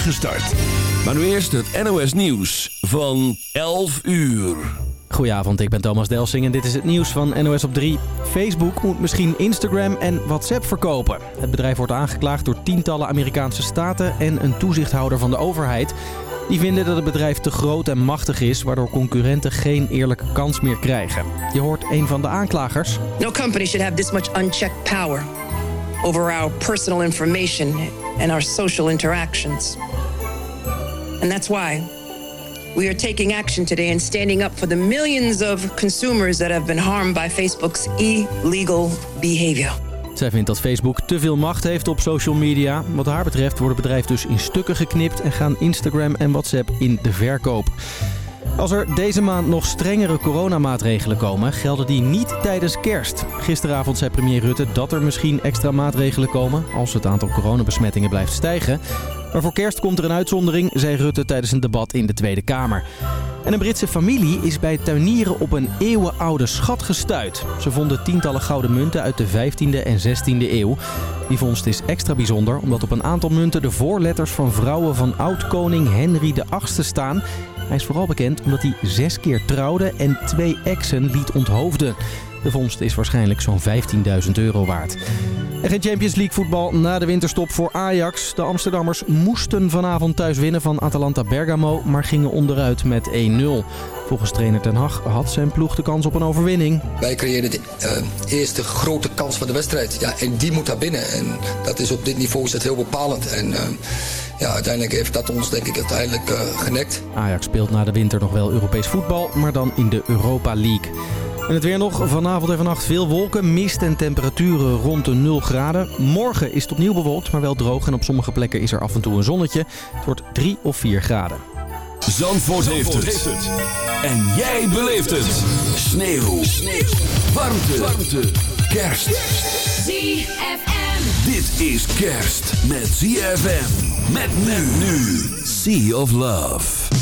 start. Maar nu eerst het NOS Nieuws van 11 uur. Goedenavond, ik ben Thomas Delsing en dit is het nieuws van NOS op 3. Facebook moet misschien Instagram en WhatsApp verkopen. Het bedrijf wordt aangeklaagd door tientallen Amerikaanse staten en een toezichthouder van de overheid. Die vinden dat het bedrijf te groot en machtig is, waardoor concurrenten geen eerlijke kans meer krijgen. Je hoort een van de aanklagers. No company should have this much unchecked power over our personal information and our social interactions. And that's why we are taking action today and standing up for the millions of consumers that have been harmed by Facebook's illegal behavior. Zij vindt dat Facebook te veel macht heeft op social media. Wat haar betreft wordt het bedrijf dus in stukken geknipt en gaan Instagram en WhatsApp in de verkoop. Als er deze maand nog strengere coronamaatregelen komen, gelden die niet tijdens kerst. Gisteravond zei premier Rutte dat er misschien extra maatregelen komen als het aantal coronabesmettingen blijft stijgen. Maar voor kerst komt er een uitzondering, zei Rutte tijdens een debat in de Tweede Kamer. En een Britse familie is bij tuinieren op een eeuwenoude schat gestuit. Ze vonden tientallen gouden munten uit de 15e en 16e eeuw. Die vondst is extra bijzonder omdat op een aantal munten de voorletters van vrouwen van oud-koning Henry VIII staan. Hij is vooral bekend omdat hij zes keer trouwde en twee exen liet onthoofden. De vondst is waarschijnlijk zo'n 15.000 euro waard. En geen Champions League voetbal na de winterstop voor Ajax. De Amsterdammers moesten vanavond thuis winnen van Atalanta Bergamo, maar gingen onderuit met 1-0. Volgens trainer Ten Hag had zijn ploeg de kans op een overwinning. Wij creëerden de uh, eerste grote kans van de wedstrijd. Ja, en die moet daar binnen. En dat is op dit niveau is dat heel bepalend. En uh, ja, uiteindelijk heeft dat ons denk ik uiteindelijk uh, genekt. Ajax speelt na de winter nog wel Europees voetbal, maar dan in de Europa League. En het weer nog. Vanavond en vannacht veel wolken, mist en temperaturen rond de 0 graden. Morgen is het opnieuw bewolkt, maar wel droog. En op sommige plekken is er af en toe een zonnetje. Het wordt 3 of 4 graden. Zandvoort, Zandvoort heeft, het. En jij beleeft het. Sneeuw. Sneeuw. Warmte. Warmte. Kerst. ZFM. Dit is kerst met ZFM. Met men nu. Sea of Love.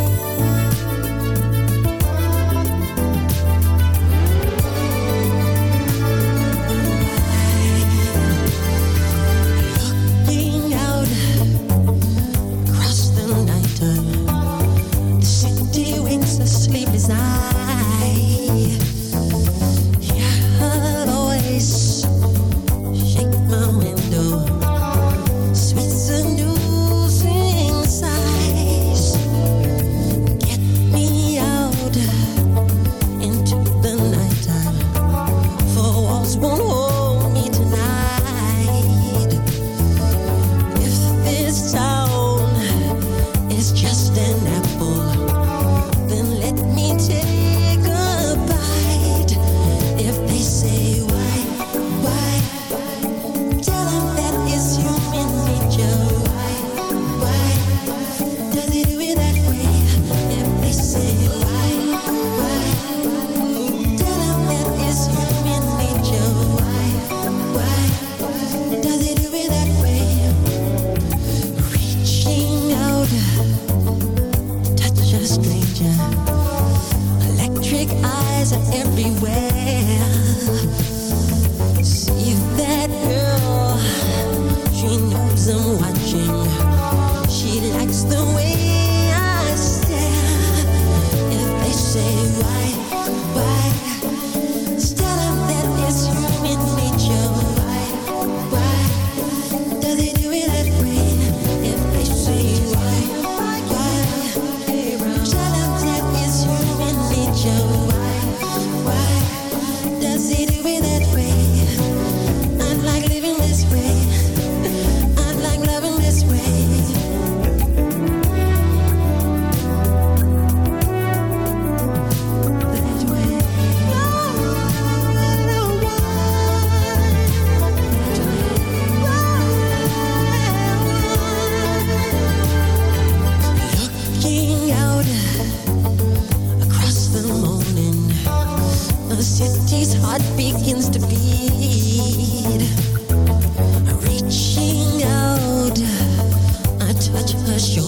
Nothing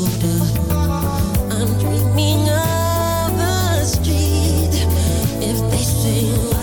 to be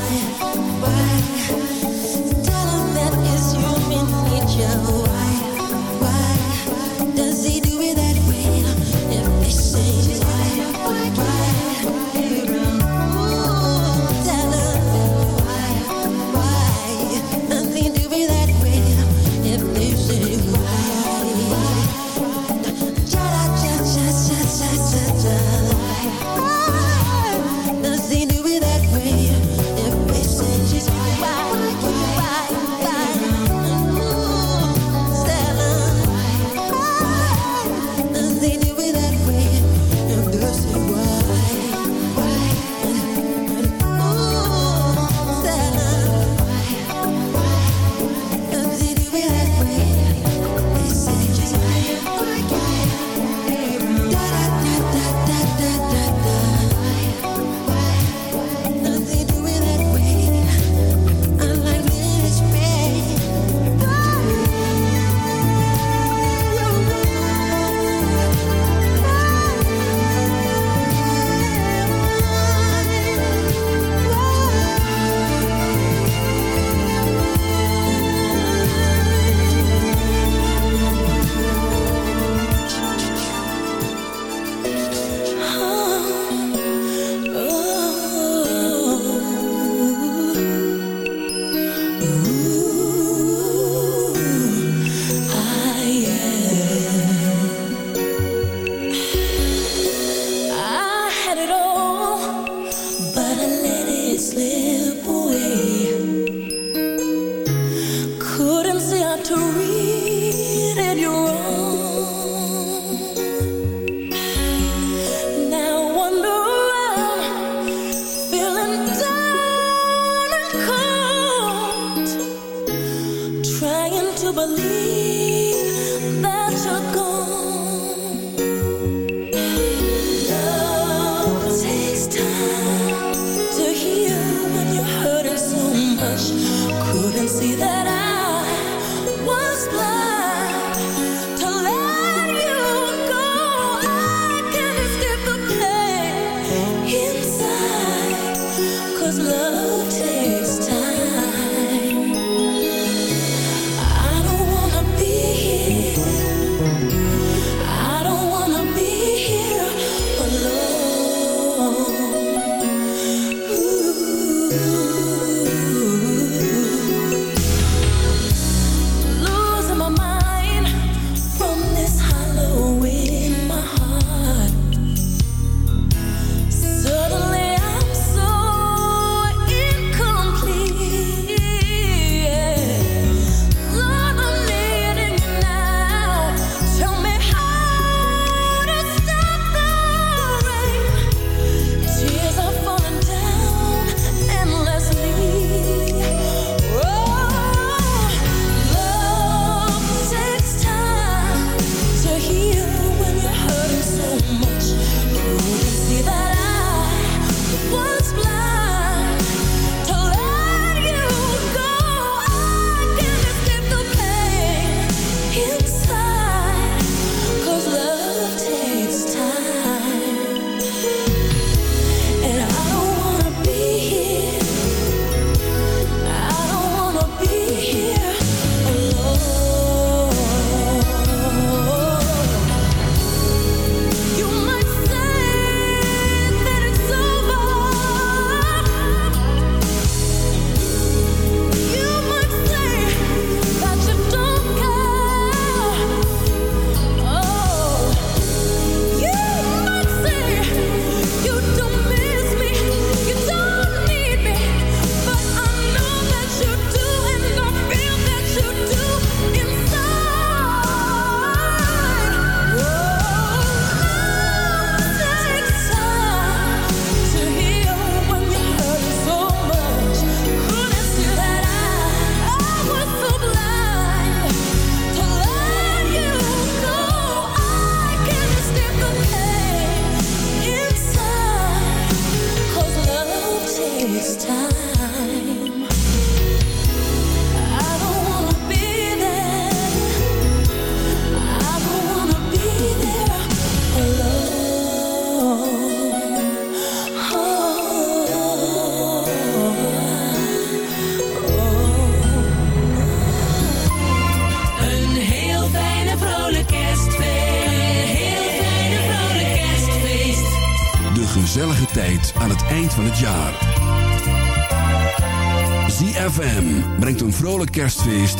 kerstfeest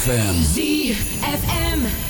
ZFM. ZFM.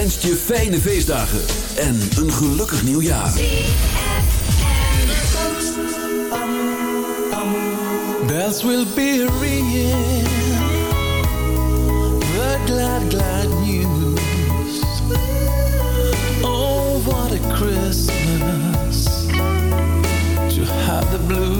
wenst je fijne feestdagen en een gelukkig nieuwjaar. Bells will be ringing, the glad, glad news. Oh, what a Christmas to have the blues.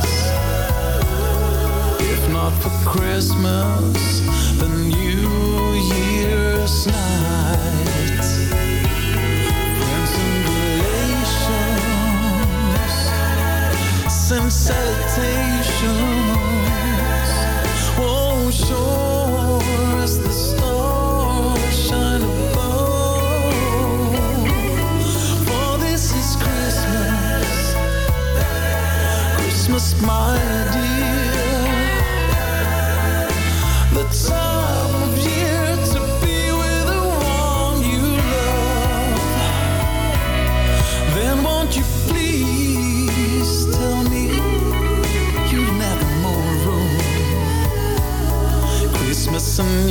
want for Christmas the New Year's night. Friends and relations, sensations. Oh, sure as the stars shine above. For this is Christmas, Christmas, my some